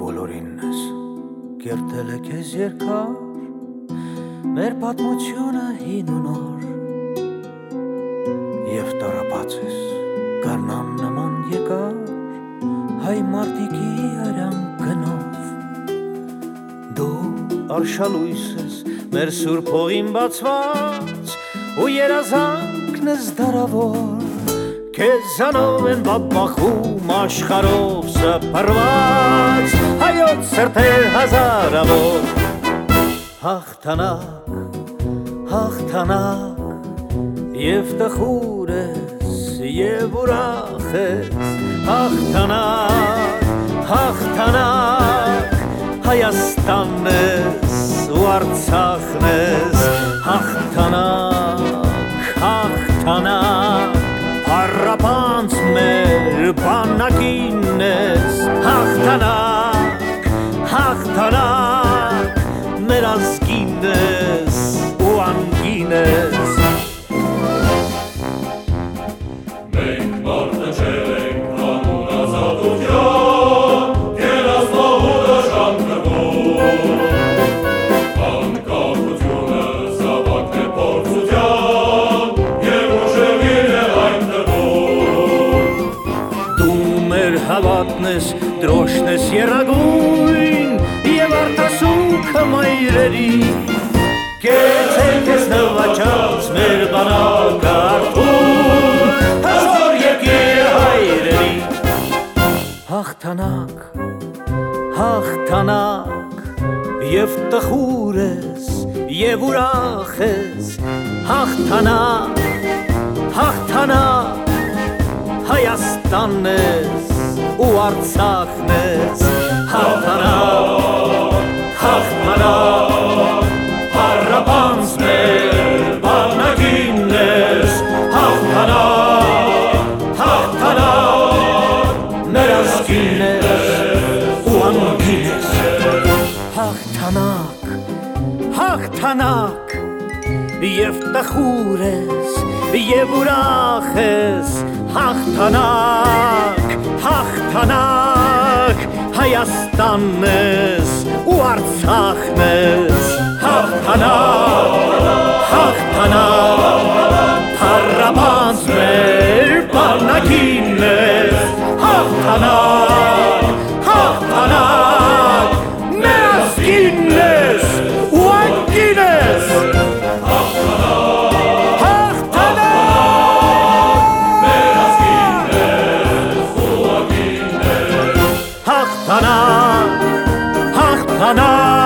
բոլորինն ես կերտել է քեզ երկար մեր պատմությունը հին ու նոր եւ տարապած ես կարնան նման եկար հայ մարտիկի արամ գնով դու արշալույս ես մեր սուրբ հողին բացված ու երազանքն ես դարավոր Քեզանով են բաբախում աշխարով հայոց սրտեր հազարավոր հաղթանակ հաղթանակ եւ տխուր ես եւ ուրախ ես հաղթանակ հաղթանակ Հայաստանն ես ու Արցախն ես հաղթանակ մեր ազգին ես ու անգին ես հավատն ես, դրոշն ես երագույն եւ արտասուքը մայրերի Կեցեք ես նվաճած մեր բանակը արդուր հազոր երկիր հայրերի Հաղթանակ, հաղթանակ եւ տխուր ես եւ ուրախ ես հաղթանակ, հաղթանակ Հայաստանն ես ու Արցախն ես հաղթանակ ջրին ես հաղթանակ հաղթանակ եւ տխուր ես եւ ուրախ ես հաղթանակ հաղթանակ Հայաստանն ես ու Արցախն ես հաղթանակ հաղթանակ Փառամանս մեր բանակին ես հաղթանակ Havana.